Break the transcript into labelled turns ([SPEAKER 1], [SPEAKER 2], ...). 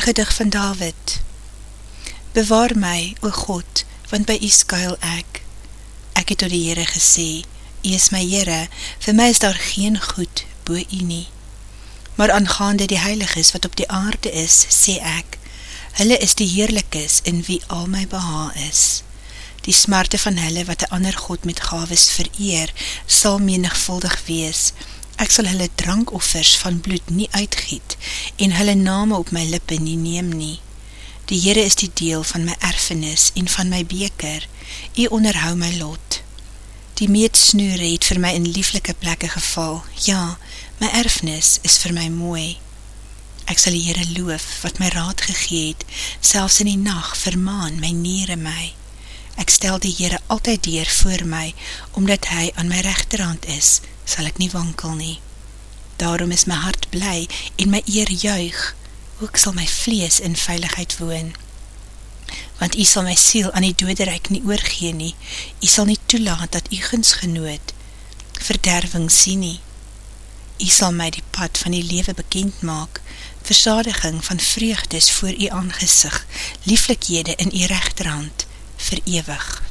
[SPEAKER 1] Een gedig van David Bewaar my, o God, want by u skuil ek. Ek het door die Heere gesê, U is my Heere, vir my is daar geen goed bo u nie. Maar aangaande die heiliges wat op die aarde is, sê ek, hulle is die heerlikes in wie al my beha is. Die smarte van hulle wat die ander God met gaves vereer, sal menigvuldig wees. Ek sal hulle drankoffers van bloed nie uitgiet en hulle name op my lippe nie neem nie. Die Heere is die deel van my erfenis en van my beker, u onderhou my lot. Die meetsnoer het vir my in lieflike plekke geval, ja, my erfnis is vir my mooi. Ek sal die Heere loof wat my raad gegeet, selfs in die nacht vermaan my nere my. Ek stel die Heere altyd deur voor my, omdat hy aan my rechterhand is, sal ek nie wankel nie. Daarom is my hart bly en my eer juig, ook sal my vlees in veiligheid woon. Want jy sal my siel aan die doderijk nie oorgeen nie, jy sal nie toelaat dat jy guns genoot, verderving sien nie. Jy sal my die pad van die lewe bekend maak, versadiging van vreugdes voor jy aangezig, lieflikhede in jy rechterhand, verewig.